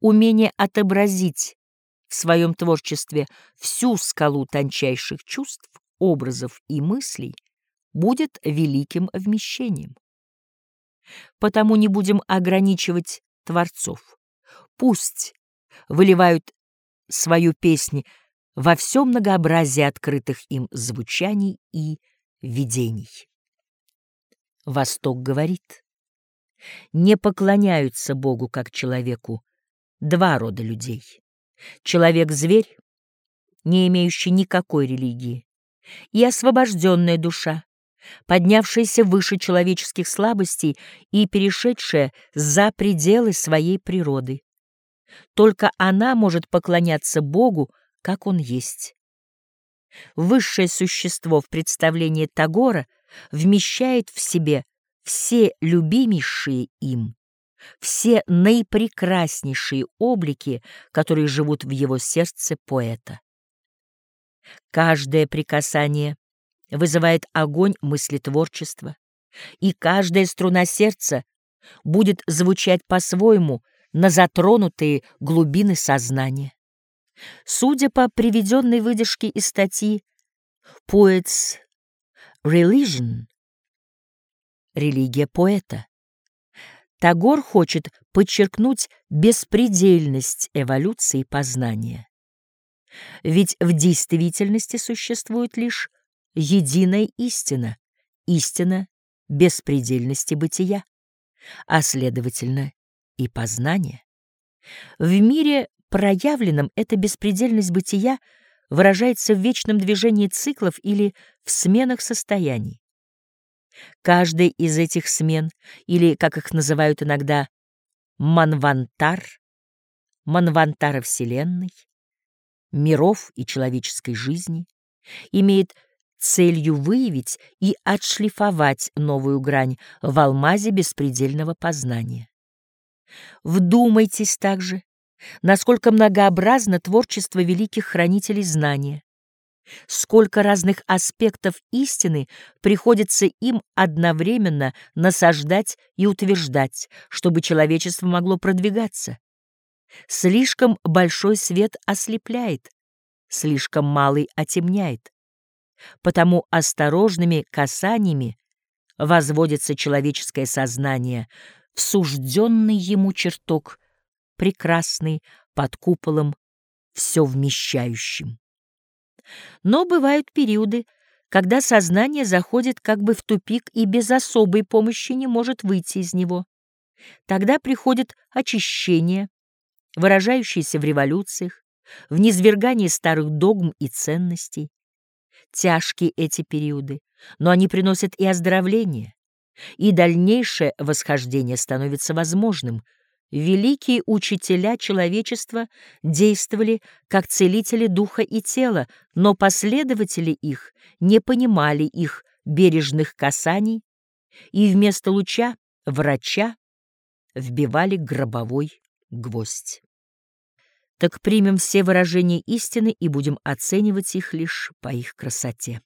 умение отобразить в своем творчестве всю скалу тончайших чувств, образов и мыслей будет великим вмещением. Потому не будем ограничивать творцов. Пусть выливают свою песнь во всем многообразии открытых им звучаний и видений. Восток говорит, не поклоняются Богу как человеку два рода людей. Человек-зверь, не имеющий никакой религии, и освобожденная душа, поднявшаяся выше человеческих слабостей и перешедшая за пределы своей природы. Только она может поклоняться Богу, как Он есть. Высшее существо в представлении Тагора вмещает в себе все любимейшие им, все наипрекраснейшие облики, которые живут в его сердце поэта. Каждое прикасание вызывает огонь мыслетворчества, и каждая струна сердца будет звучать по-своему на затронутые глубины сознания. Судя по приведенной выдержке из статьи «Poets Religion» — «Религия поэта», Тагор хочет подчеркнуть беспредельность эволюции познания. Ведь в действительности существует лишь единая истина, истина беспредельности бытия, а следовательно и познания. В мире проявленном эта беспредельность бытия выражается в вечном движении циклов или в сменах состояний. Каждая из этих смен, или, как их называют иногда, манвантар, манвантара Вселенной, миров и человеческой жизни, имеет целью выявить и отшлифовать новую грань в алмазе беспредельного познания. Вдумайтесь также, насколько многообразно творчество великих хранителей знания, сколько разных аспектов истины приходится им одновременно насаждать и утверждать, чтобы человечество могло продвигаться. Слишком большой свет ослепляет, слишком малый отемняет. Потому осторожными касаниями возводится человеческое сознание в сужденный ему чертог, прекрасный под куполом, все вмещающим. Но бывают периоды, когда сознание заходит как бы в тупик и без особой помощи не может выйти из него. Тогда приходит очищение, выражающееся в революциях, в низвергании старых догм и ценностей. Тяжкие эти периоды, но они приносят и оздоровление, и дальнейшее восхождение становится возможным — Великие учителя человечества действовали как целители духа и тела, но последователи их не понимали их бережных касаний и вместо луча врача вбивали гробовой гвоздь. Так примем все выражения истины и будем оценивать их лишь по их красоте.